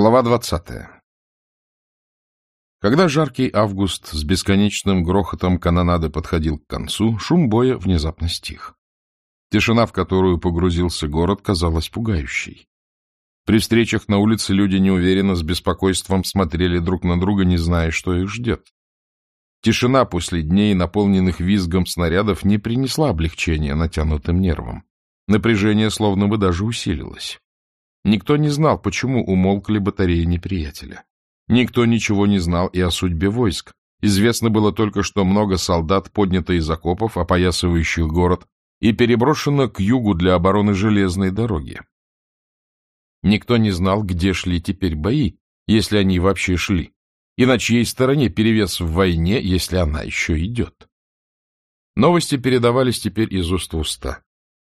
Глава двадцатая Когда жаркий август с бесконечным грохотом канонады подходил к концу, шум боя внезапно стих. Тишина, в которую погрузился город, казалась пугающей. При встречах на улице люди неуверенно, с беспокойством смотрели друг на друга, не зная, что их ждет. Тишина после дней, наполненных визгом снарядов, не принесла облегчения натянутым нервам. Напряжение словно бы даже усилилось. Никто не знал, почему умолкли батареи неприятеля. Никто ничего не знал и о судьбе войск. Известно было только, что много солдат поднято из окопов, опоясывающих город, и переброшено к югу для обороны железной дороги. Никто не знал, где шли теперь бои, если они вообще шли, и на чьей стороне перевес в войне, если она еще идет. Новости передавались теперь из уст в уста.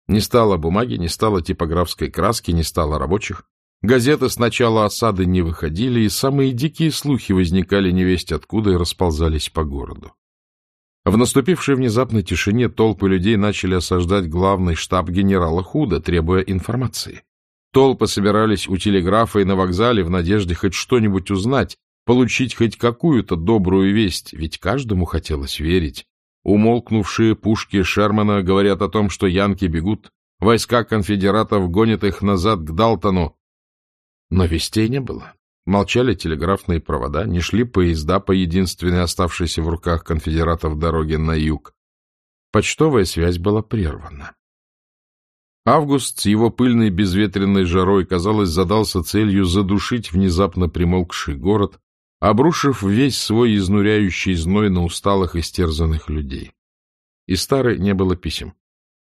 Не стало бумаги, не стало типографской краски, не стало рабочих. Газеты с начала осады не выходили, и самые дикие слухи возникали невесть откуда и расползались по городу. В наступившей внезапной тишине толпы людей начали осаждать главный штаб генерала Худа, требуя информации. Толпы собирались у телеграфа и на вокзале в надежде хоть что-нибудь узнать, получить хоть какую-то добрую весть, ведь каждому хотелось верить, Умолкнувшие пушки Шермана говорят о том, что янки бегут, войска конфедератов гонят их назад к Далтону. Но вестей не было. Молчали телеграфные провода, не шли поезда по единственной оставшейся в руках конфедератов дороге на юг. Почтовая связь была прервана. Август с его пыльной безветренной жарой, казалось, задался целью задушить внезапно примолкший город, обрушив весь свой изнуряющий зной на усталых и стерзанных людей. И старой не было писем.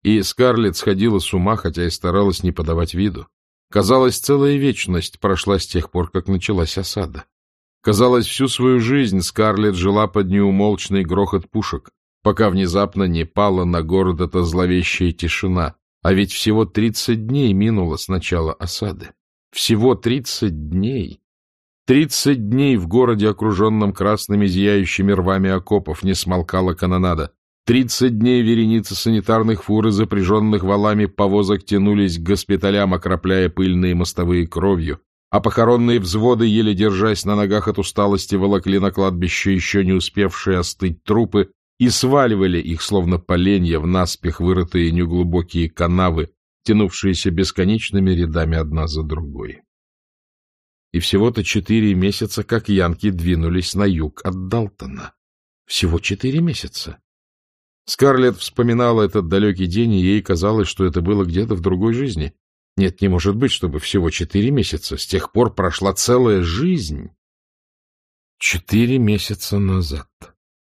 И Скарлетт сходила с ума, хотя и старалась не подавать виду. Казалось, целая вечность прошла с тех пор, как началась осада. Казалось, всю свою жизнь Скарлетт жила под неумолчный грохот пушек, пока внезапно не пала на город эта зловещая тишина, а ведь всего тридцать дней минуло с начала осады. Всего тридцать дней! Тридцать дней в городе, окруженном красными зияющими рвами окопов, не смолкала канонада. Тридцать дней вереницы санитарных фур и запряженных валами повозок тянулись к госпиталям, окропляя пыльные мостовые кровью, а похоронные взводы, еле держась на ногах от усталости, волокли на кладбище еще не успевшие остыть трупы и сваливали их, словно поленья, в наспех вырытые неглубокие канавы, тянувшиеся бесконечными рядами одна за другой и всего-то четыре месяца, как янки двинулись на юг от Далтона. Всего четыре месяца. Скарлетт вспоминала этот далекий день, и ей казалось, что это было где-то в другой жизни. Нет, не может быть, чтобы всего четыре месяца. С тех пор прошла целая жизнь. Четыре месяца назад.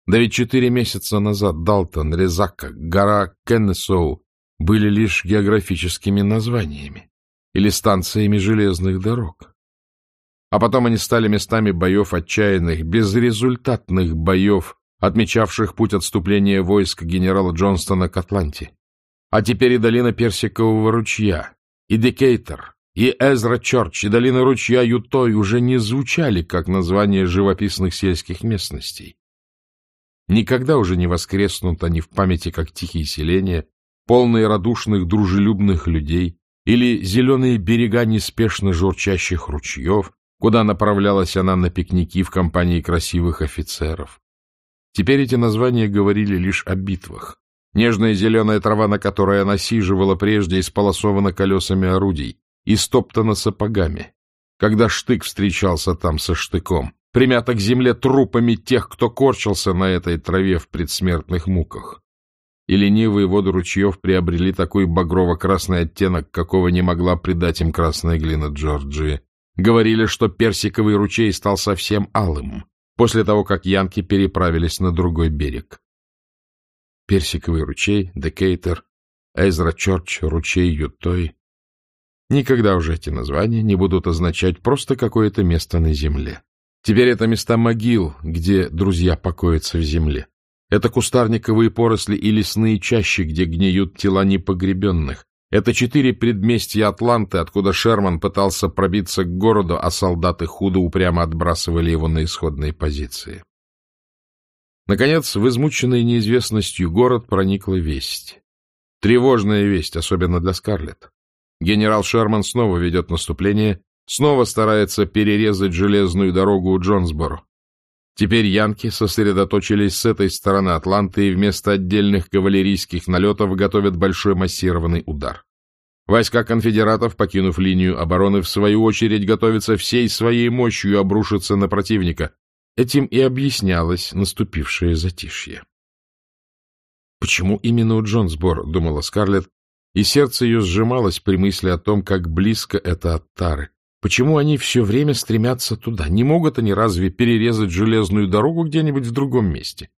Да ведь четыре месяца назад Далтон, Резака, гора Кеннесоу были лишь географическими названиями или станциями железных дорог. А потом они стали местами боев отчаянных, безрезультатных боев, отмечавших путь отступления войск генерала Джонстона к Атланте. А теперь и долина Персикового ручья, и Декейтер, и Эзра Чорч, и долина ручья Ютой уже не звучали как названия живописных сельских местностей. Никогда уже не воскреснут они в памяти как тихие селения, полные радушных, дружелюбных людей, или зеленые берега неспешно журчащих ручьев, куда направлялась она на пикники в компании красивых офицеров. Теперь эти названия говорили лишь о битвах. Нежная зеленая трава, на которой она сиживала прежде, исполосована колесами орудий и стоптана сапогами. Когда штык встречался там со штыком, примята к земле трупами тех, кто корчился на этой траве в предсмертных муках. И ленивые воды ручьев приобрели такой багрово-красный оттенок, какого не могла придать им красная глина Джорджии. Говорили, что персиковый ручей стал совсем алым, после того, как янки переправились на другой берег. Персиковый ручей, Декейтер, Эзра Чорч, ручей Ютой. Никогда уже эти названия не будут означать просто какое-то место на земле. Теперь это места могил, где друзья покоятся в земле. Это кустарниковые поросли и лесные чащи, где гниют тела непогребенных. Это четыре предместья Атланты, откуда Шерман пытался пробиться к городу, а солдаты худо упрямо отбрасывали его на исходные позиции. Наконец, в измученный неизвестностью город проникла весть. Тревожная весть, особенно для Скарлетт. Генерал Шерман снова ведет наступление, снова старается перерезать железную дорогу у Джонсборо. Теперь янки сосредоточились с этой стороны Атланты и вместо отдельных кавалерийских налетов готовят большой массированный удар. Войска конфедератов, покинув линию обороны, в свою очередь готовятся всей своей мощью обрушиться на противника. Этим и объяснялось наступившее затишье. Почему именно у Джонсбор, думала Скарлетт, и сердце ее сжималось при мысли о том, как близко это от Тары. Почему они все время стремятся туда? Не могут они разве перерезать железную дорогу где-нибудь в другом месте?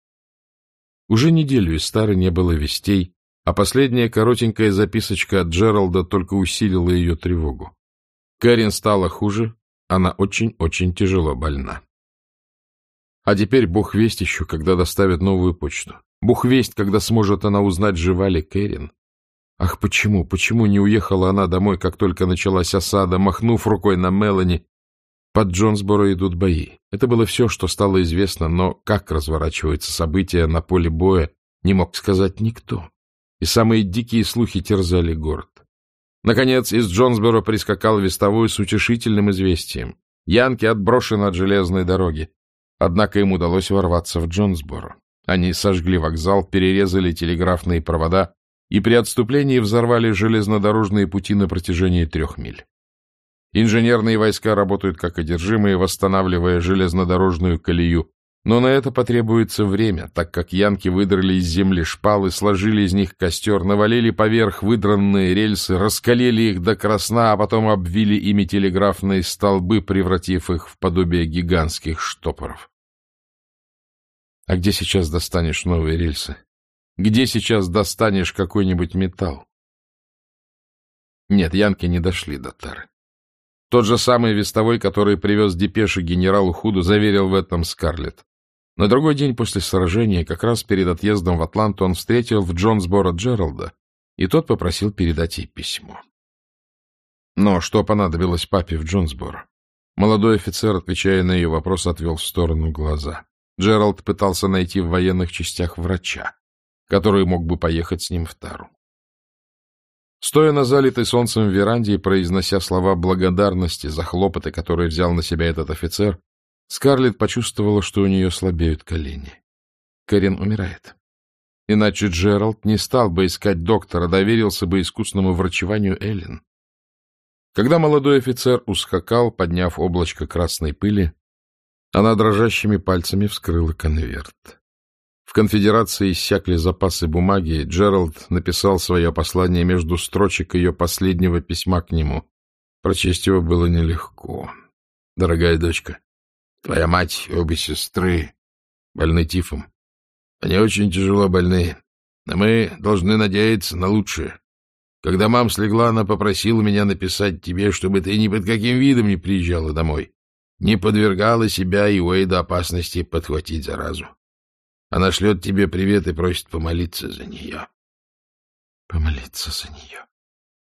Уже неделю из Тары не было вестей, а последняя коротенькая записочка от Джералда только усилила ее тревогу. Кэрин стала хуже, она очень-очень тяжело больна. А теперь бог весть еще, когда доставят новую почту. Бог весть, когда сможет она узнать, жива ли Кэрин. Ах, почему, почему не уехала она домой, как только началась осада, махнув рукой на Мелани? Под Джонсборо идут бои. Это было все, что стало известно, но как разворачиваются события на поле боя, не мог сказать никто. И самые дикие слухи терзали город. Наконец, из Джонсборо прискакал вестовой с утешительным известием. Янки отброшены от железной дороги. Однако им удалось ворваться в Джонсборо. Они сожгли вокзал, перерезали телеграфные провода и при отступлении взорвали железнодорожные пути на протяжении трех миль. Инженерные войска работают как одержимые, восстанавливая железнодорожную колею, но на это потребуется время, так как янки выдрали из земли шпалы, сложили из них костер, навалили поверх выдранные рельсы, раскалили их до красна, а потом обвили ими телеграфные столбы, превратив их в подобие гигантских штопоров. А где сейчас достанешь новые рельсы? Где сейчас достанешь какой-нибудь металл? Нет, янки не дошли до Тары. Тот же самый вестовой, который привез депеши генералу Худу, заверил в этом Скарлетт. На другой день после сражения, как раз перед отъездом в Атланту, он встретил в Джонсборо Джералда, и тот попросил передать ей письмо. Но что понадобилось папе в Джонсборо? Молодой офицер, отвечая на ее вопрос, отвел в сторону глаза. Джеральд пытался найти в военных частях врача, который мог бы поехать с ним в Тару. Стоя на залитой солнцем веранде и произнося слова благодарности за хлопоты, которые взял на себя этот офицер, Скарлетт почувствовала, что у нее слабеют колени. Кэрин умирает. Иначе Джеральд не стал бы искать доктора, доверился бы искусному врачеванию Эллен. Когда молодой офицер ускакал, подняв облачко красной пыли, она дрожащими пальцами вскрыла конверт. В конфедерации иссякли запасы бумаги, Джеральд написал свое послание между строчек ее последнего письма к нему. Прочесть его было нелегко. «Дорогая дочка, твоя мать и обе сестры больны тифом. Они очень тяжело больны, но мы должны надеяться на лучшее. Когда мам слегла, она попросила меня написать тебе, чтобы ты ни под каким видом не приезжала домой не подвергала себя и Уэйда опасности подхватить заразу. Она шлет тебе привет и просит помолиться за нее. Помолиться за нее.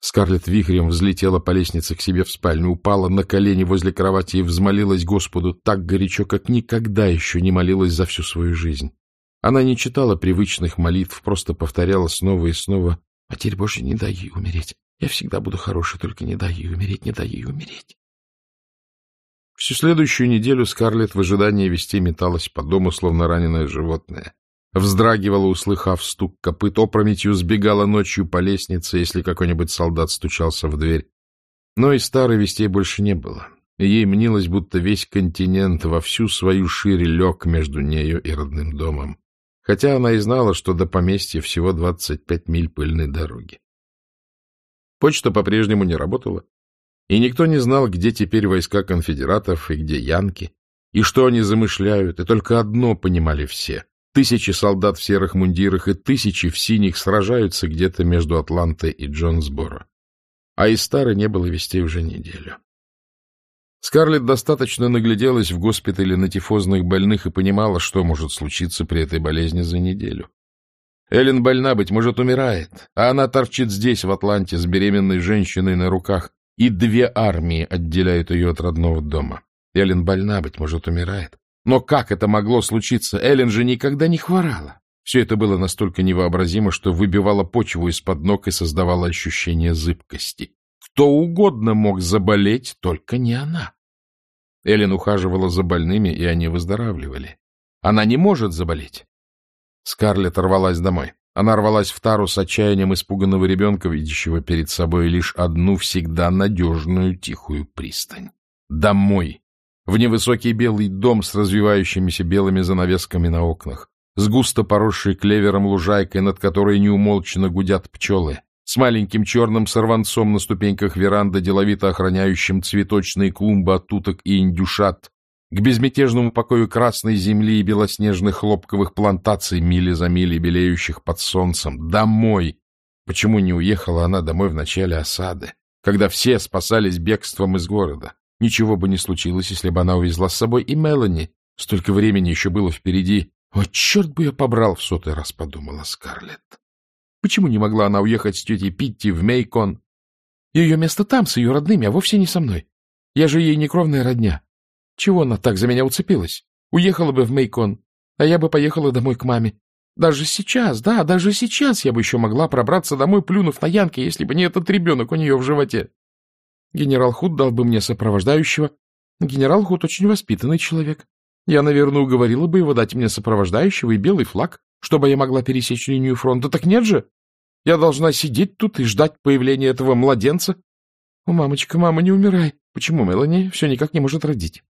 Скарлетт вихрем взлетела по лестнице к себе в спальню, упала на колени возле кровати и взмолилась Господу так горячо, как никогда еще не молилась за всю свою жизнь. Она не читала привычных молитв, просто повторяла снова и снова «Матерь Божья, не дай ей умереть. Я всегда буду хорошей, только не дай ей умереть, не дай ей умереть». Всю следующую неделю Скарлетт в ожидании вести металась по дому, словно раненое животное. Вздрагивала, услыхав стук копыт, опрометью сбегала ночью по лестнице, если какой-нибудь солдат стучался в дверь. Но и старой вестей больше не было. ей мнилось, будто весь континент во всю свою шире лег между нею и родным домом. Хотя она и знала, что до поместья всего двадцать пять миль пыльной дороги. Почта по-прежнему не работала, и никто не знал, где теперь войска конфедератов и где янки, и что они замышляют, и только одно понимали все. Тысячи солдат в серых мундирах и тысячи в синих сражаются где-то между Атлантой и Джонсборо. А из Стары не было вестей уже неделю. Скарлетт достаточно нагляделась в госпитале на тифозных больных и понимала, что может случиться при этой болезни за неделю. Эллен больна, быть может, умирает, а она торчит здесь, в Атланте, с беременной женщиной на руках, и две армии отделяют ее от родного дома. Эллен больна, быть может, умирает. Но как это могло случиться? Эллен же никогда не хворала. Все это было настолько невообразимо, что выбивало почву из-под ног и создавало ощущение зыбкости. Кто угодно мог заболеть, только не она. Эллен ухаживала за больными, и они выздоравливали. Она не может заболеть. Скарлетт рвалась домой. Она рвалась в тару с отчаянием испуганного ребенка, видящего перед собой лишь одну всегда надежную тихую пристань. Домой. В невысокий белый дом с развивающимися белыми занавесками на окнах, с густо поросшей клевером лужайкой, над которой неумолчно гудят пчелы, с маленьким черным сорванцом на ступеньках веранды, деловито охраняющим цветочные клумбы от уток и индюшат, к безмятежному покою красной земли и белоснежных хлопковых плантаций, мили за милей белеющих под солнцем. Домой! Почему не уехала она домой в начале осады, когда все спасались бегством из города? Ничего бы не случилось, если бы она увезла с собой и Мелани. Столько времени еще было впереди. О, черт бы я побрал, в сотый раз подумала Скарлетт. Почему не могла она уехать с тетей Питти в Мейкон? Ее место там, с ее родными, а вовсе не со мной. Я же ей не кровная родня. Чего она так за меня уцепилась? Уехала бы в Мейкон, а я бы поехала домой к маме. Даже сейчас, да, даже сейчас я бы еще могла пробраться домой, плюнув на Янке, если бы не этот ребенок у нее в животе. Генерал Худ дал бы мне сопровождающего. Генерал Худ очень воспитанный человек. Я, наверное, уговорила бы его дать мне сопровождающего и белый флаг, чтобы я могла пересечь линию фронта. Так нет же! Я должна сидеть тут и ждать появления этого младенца. О, мамочка, мама, не умирай. Почему Мелани все никак не может родить?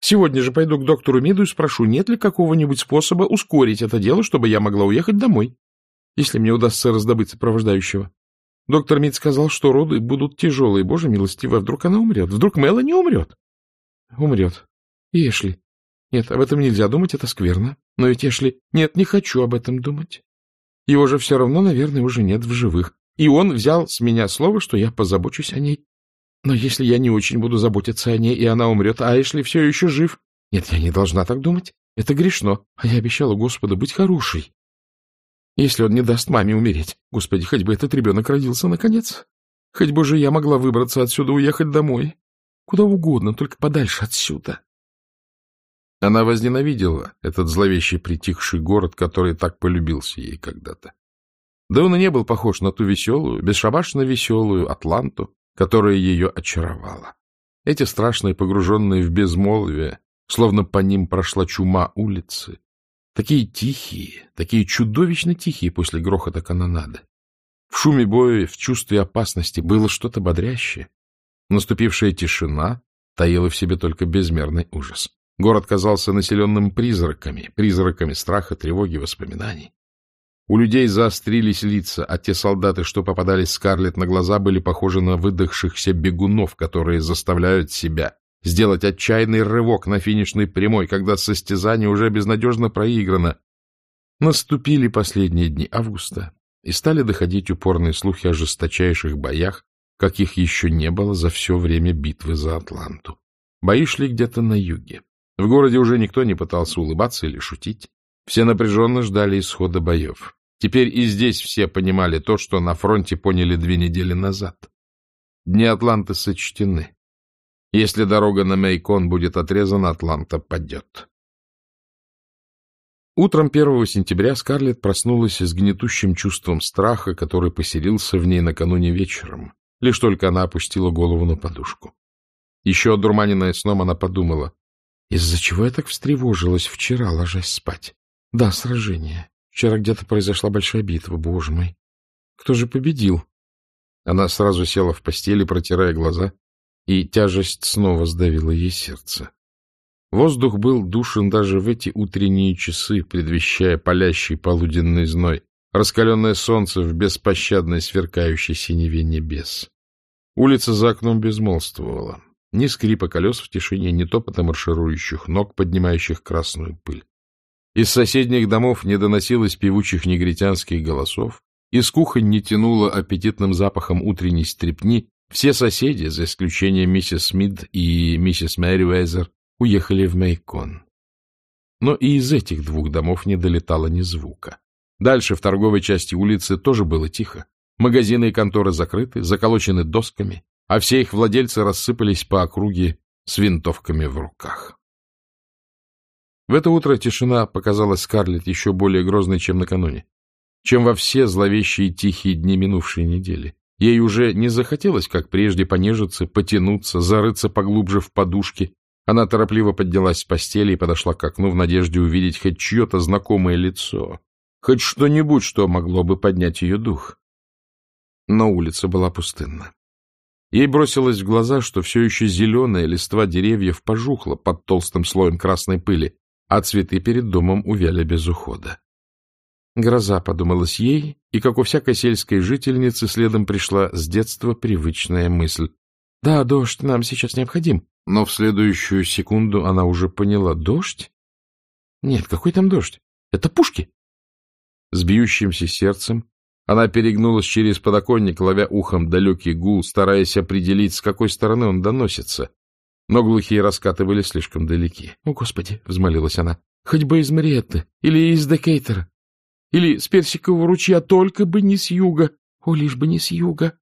Сегодня же пойду к доктору Миду и спрошу, нет ли какого-нибудь способа ускорить это дело, чтобы я могла уехать домой, если мне удастся раздобыть сопровождающего. Доктор Мид сказал, что роды будут тяжелые. Боже милостивый, вдруг она умрет? Вдруг Мелани умрет? Умрет. И Эшли. Нет, об этом нельзя думать, это скверно. Но ведь Эшли... Нет, не хочу об этом думать. Его же все равно, наверное, уже нет в живых. И он взял с меня слово, что я позабочусь о ней. Но если я не очень буду заботиться о ней, и она умрет, а Эшли все еще жив... Нет, я не должна так думать. Это грешно. А я обещала Господу быть хорошей. Если он не даст маме умереть. Господи, хоть бы этот ребенок родился наконец. Хоть бы же я могла выбраться отсюда, уехать домой. Куда угодно, только подальше отсюда. Она возненавидела этот зловещий притихший город, который так полюбился ей когда-то. Да он и не был похож на ту веселую, бесшабашно веселую Атланту, которая ее очаровала. Эти страшные, погруженные в безмолвие, словно по ним прошла чума улицы, такие тихие, такие чудовищно тихие после грохота канонады. В шуме боя, в чувстве опасности было что-то бодрящее. Наступившая тишина таила в себе только безмерный ужас. Город казался населенным призраками, призраками страха, тревоги, воспоминаний. У людей заострились лица, а те солдаты, что попадались Скарлетт на глаза, были похожи на выдохшихся бегунов, которые заставляют себя сделать отчаянный рывок на финишной прямой, когда состязание уже безнадежно проиграно. Наступили последние дни августа, и стали доходить упорные слухи о жесточайших боях, каких еще не было за все время битвы за Атланту. Бои шли где-то на юге. В городе уже никто не пытался улыбаться или шутить. Все напряженно ждали исхода боев. Теперь и здесь все понимали то, что на фронте поняли две недели назад. Дни Атланты сочтены. Если дорога на Мейкон будет отрезана, Атланта падет. Утром 1 сентября Скарлетт проснулась с гнетущим чувством страха, который поселился в ней накануне вечером, лишь только она опустила голову на подушку. Еще одурманенная сном, она подумала, из-за чего я так встревожилась вчера, ложась спать? Да, сражение. Вчера где-то произошла большая битва, боже мой. Кто же победил? Она сразу села в постели, протирая глаза, и тяжесть снова сдавила ей сердце. Воздух был душен даже в эти утренние часы, предвещая палящий полуденный зной, раскаленное солнце в беспощадной сверкающей синеве небес. Улица за окном безмолвствовала. Ни скрипа колес в тишине, ни топота марширующих ног, поднимающих красную пыль. Из соседних домов не доносилось певучих негритянских голосов, из кухонь не тянуло аппетитным запахом утренней стрепни, все соседи, за исключением миссис Смит и миссис Мэри Уэзер, уехали в Мейкон. Но и из этих двух домов не долетало ни звука. Дальше, в торговой части улицы, тоже было тихо. Магазины и конторы закрыты, заколочены досками, а все их владельцы рассыпались по округе с винтовками в руках. В это утро тишина показалась Скарлетт еще более грозной, чем накануне, чем во все зловещие тихие дни минувшей недели. Ей уже не захотелось, как прежде, понежиться, потянуться, зарыться поглубже в подушки. Она торопливо поднялась с постели и подошла к окну в надежде увидеть хоть чье-то знакомое лицо, хоть что-нибудь, что могло бы поднять ее дух. Но улица была пустынна. Ей бросилось в глаза, что все еще зеленая листва деревьев пожухла под толстым слоем красной пыли, а цветы перед домом увяли без ухода. Гроза, подумалась ей, и, как у всякой сельской жительницы, следом пришла с детства привычная мысль. Да, дождь нам сейчас необходим. Но в следующую секунду она уже поняла. Дождь? Нет, какой там дождь? Это пушки. С бьющимся сердцем она перегнулась через подоконник, ловя ухом далекий гул, стараясь определить, с какой стороны он доносится. Но глухие раскаты были слишком далеки. — О, Господи! — взмолилась она. — Хоть бы из Мариетты или из Декейтера или с Персикового ручья, только бы не с юга. О, лишь бы не с юга.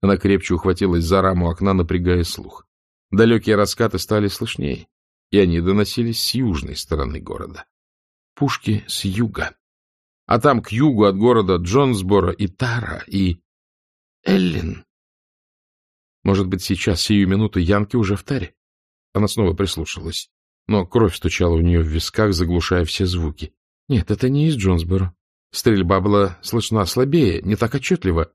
Она крепче ухватилась за раму окна, напрягая слух. Далекие раскаты стали слышнее, и они доносились с южной стороны города. Пушки с юга. А там к югу от города Джонсбора и Тара, и Эллин. Может быть, сейчас, сию минуту, Янки уже в Таре? Она снова прислушалась, но кровь стучала у нее в висках, заглушая все звуки. Нет, это не из Джонсборо. Стрельба была слышна слабее, не так отчетливо.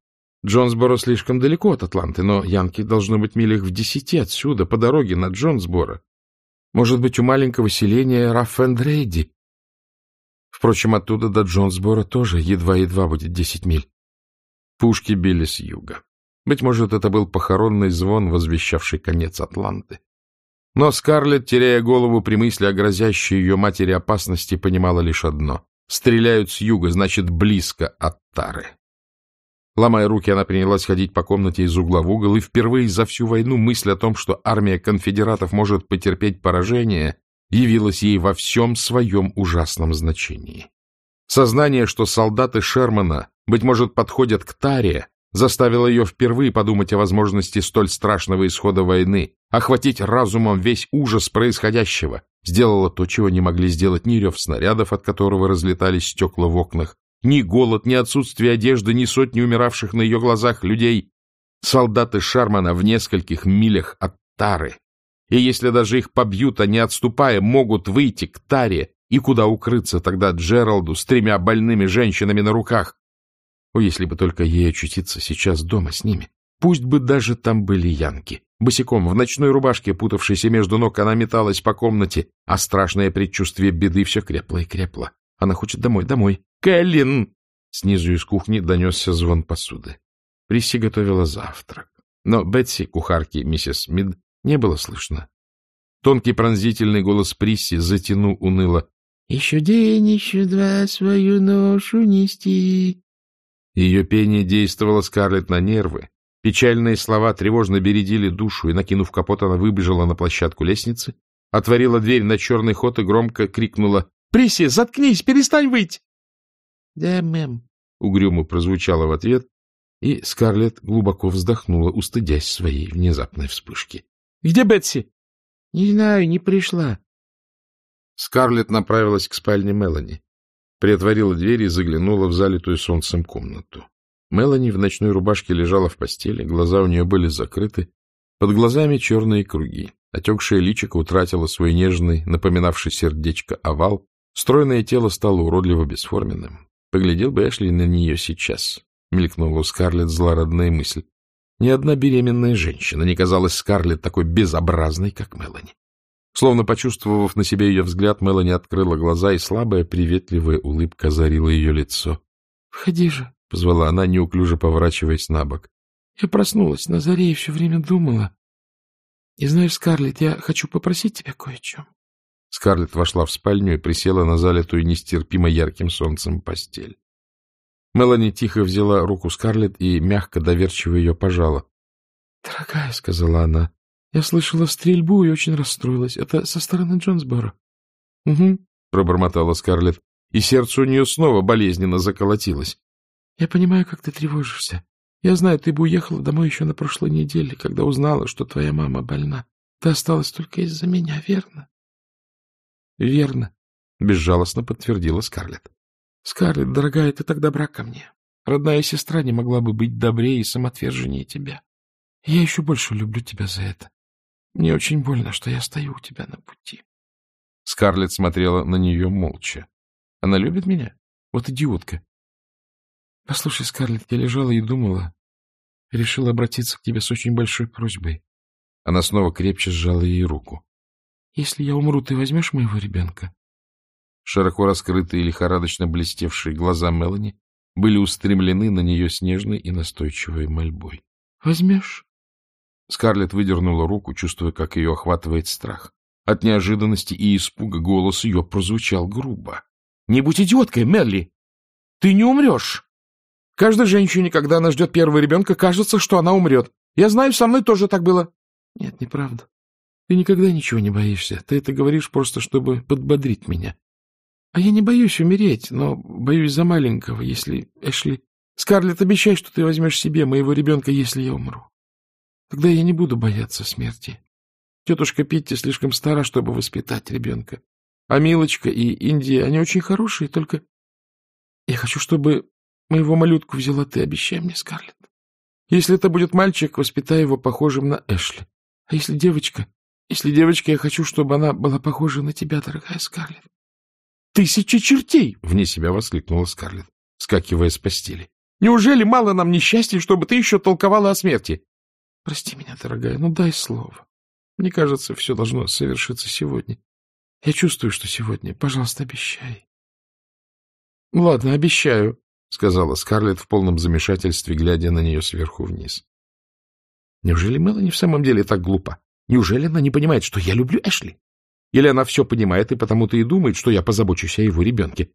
Джонсборо слишком далеко от Атланты, но Янки должно быть милях в десяти отсюда, по дороге на Джонсборо. Может быть, у маленького селения Раффендрейди. Впрочем, оттуда до Джонсборо тоже едва-едва будет десять миль. Пушки били с юга. Быть может, это был похоронный звон, возвещавший конец Атланты. Но Скарлетт, теряя голову при мысли о грозящей ее матери опасности, понимала лишь одно. Стреляют с юга, значит, близко от Тары. Ломая руки, она принялась ходить по комнате из угла в угол, и впервые за всю войну мысль о том, что армия конфедератов может потерпеть поражение, явилась ей во всем своем ужасном значении. Сознание, что солдаты Шермана, быть может, подходят к Таре, заставило ее впервые подумать о возможности столь страшного исхода войны, охватить разумом весь ужас происходящего, сделала то, чего не могли сделать ни рев снарядов, от которого разлетались стекла в окнах, ни голод, ни отсутствие одежды, ни сотни умиравших на ее глазах людей. Солдаты Шармана в нескольких милях от Тары. И если даже их побьют, они, отступая, могут выйти к Таре, и куда укрыться тогда Джералду с тремя больными женщинами на руках? О, если бы только ей очутиться сейчас дома с ними. Пусть бы даже там были янки. Босиком, в ночной рубашке, путавшейся между ног, она металась по комнате, а страшное предчувствие беды все крепло и крепло. Она хочет домой, домой. «Кэллин!» Снизу из кухни донесся звон посуды. Присси готовила завтрак. Но Бетси, кухарки миссис Мид, не было слышно. Тонкий пронзительный голос Присси затянул уныло. — Еще день, еще два свою ношу нести. Ее пение действовало Скарлетт на нервы, Печальные слова тревожно бередили душу, и, накинув капот, она выбежала на площадку лестницы, отворила дверь на черный ход и громко крикнула «Приси, заткнись, перестань выть!» «Да, мэм», — угрюмо прозвучало в ответ, и Скарлетт глубоко вздохнула, устыдясь своей внезапной вспышки. «Где Бетси?» «Не знаю, не пришла». Скарлетт направилась к спальне Мелани, приотворила дверь и заглянула в залитую солнцем комнату. Мелани в ночной рубашке лежала в постели, глаза у нее были закрыты, под глазами черные круги. Отекшее личико утратило свой нежный, напоминавший сердечко овал, стройное тело стало уродливо бесформенным. Поглядел бы Эшли на нее сейчас, мелькнула у Скарлетт злорадная мысль. Ни одна беременная женщина не казалась Скарлетт такой безобразной, как Мелани. Словно почувствовав на себе ее взгляд, Мелани открыла глаза, и слабая приветливая улыбка озарила ее лицо. — Входи же, — позвала она, неуклюже поворачиваясь на бок. — Я проснулась на заре и все время думала. И знаешь, Скарлетт, я хочу попросить тебя кое о чем. Скарлетт вошла в спальню и присела на залитую нестерпимо ярким солнцем постель. Мелани тихо взяла руку Скарлетт и мягко, доверчиво ее пожала. — Дорогая, — сказала она, — я слышала стрельбу и очень расстроилась. Это со стороны Джонсбора. — Угу, — пробормотала Скарлетт, и сердце у нее снова болезненно заколотилось. Я понимаю, как ты тревожишься. Я знаю, ты бы уехала домой еще на прошлой неделе, когда узнала, что твоя мама больна. Ты осталась только из-за меня, верно? — Верно, — безжалостно подтвердила Скарлетт. — Скарлетт, дорогая, ты так добра ко мне. Родная сестра не могла бы быть добрее и самоотверженнее тебя. Я еще больше люблю тебя за это. Мне очень больно, что я стою у тебя на пути. Скарлетт смотрела на нее молча. Она любит меня? Вот идиотка. Послушай, Скарлетт, я лежала и думала, решила обратиться к тебе с очень большой просьбой. Она снова крепче сжала ей руку. Если я умру, ты возьмешь моего ребенка? Широко раскрытые и лихорадочно блестевшие глаза Мелани были устремлены на нее с нежной и настойчивой мольбой. — Возьмешь? Скарлетт выдернула руку, чувствуя, как ее охватывает страх. От неожиданности и испуга голос ее прозвучал грубо. — Не будь идиоткой, Мелли! Ты не умрешь! Каждой женщине, когда она ждет первого ребенка, кажется, что она умрет. Я знаю, со мной тоже так было. — Нет, неправда. Ты никогда ничего не боишься. Ты это говоришь просто, чтобы подбодрить меня. А я не боюсь умереть, но боюсь за маленького, если... Эшли... Скарлетт, обещай, что ты возьмешь себе моего ребенка, если я умру. Тогда я не буду бояться смерти. Тетушка Питти слишком стара, чтобы воспитать ребенка. А Милочка и Индия, они очень хорошие, только... Я хочу, чтобы моего малютку взяла ты, обещай мне, Скарлетт. Если это будет мальчик, воспитай его похожим на Эшли. А если девочка? Если девочка, я хочу, чтобы она была похожа на тебя, дорогая Скарлетт. Тысячи чертей! — вне себя воскликнула Скарлетт, скакивая с постели. Неужели мало нам несчастья, чтобы ты еще толковала о смерти? Прости меня, дорогая, ну дай слово. Мне кажется, все должно совершиться сегодня. Я чувствую, что сегодня. Пожалуйста, обещай. — Ладно, обещаю, — сказала Скарлетт в полном замешательстве, глядя на нее сверху вниз. Неужели Мелани в самом деле так глупа? Неужели она не понимает, что я люблю Эшли? Или она все понимает и потому-то и думает, что я позабочусь о его ребенке?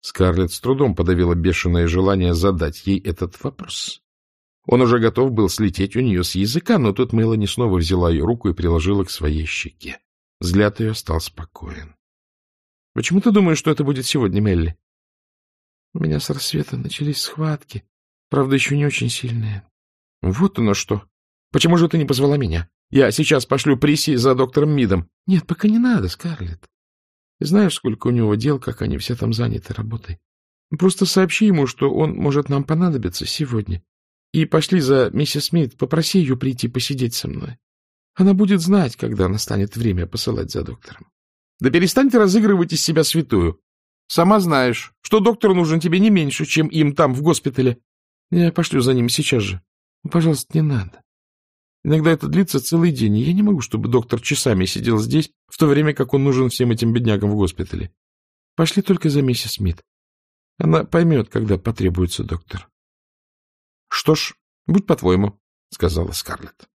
Скарлетт с трудом подавила бешеное желание задать ей этот вопрос. Он уже готов был слететь у нее с языка, но тут Мелани снова взяла ее руку и приложила к своей щеке. Взгляд ее стал спокоен. — Почему ты думаешь, что это будет сегодня, Мелли? — У меня с рассвета начались схватки, правда, еще не очень сильные. — Вот оно что. Почему же ты не позвала меня? Я сейчас пошлю Приси за доктором Мидом. — Нет, пока не надо, Скарлетт. Знаешь, сколько у него дел, как они все там заняты работой. Просто сообщи ему, что он может нам понадобиться сегодня. И пошли за миссис Смит, попроси ее прийти посидеть со мной. Она будет знать, когда настанет время посылать за доктором. Да перестань ты разыгрывать из себя святую. Сама знаешь, что доктор нужен тебе не меньше, чем им там, в госпитале. Я пошлю за ним сейчас же. Пожалуйста, не надо. Иногда это длится целый день, и я не могу, чтобы доктор часами сидел здесь, в то время как он нужен всем этим беднягам в госпитале. Пошли только за миссис Смит. Она поймет, когда потребуется доктор. — Что ж, будь по-твоему, — сказала Скарлетт.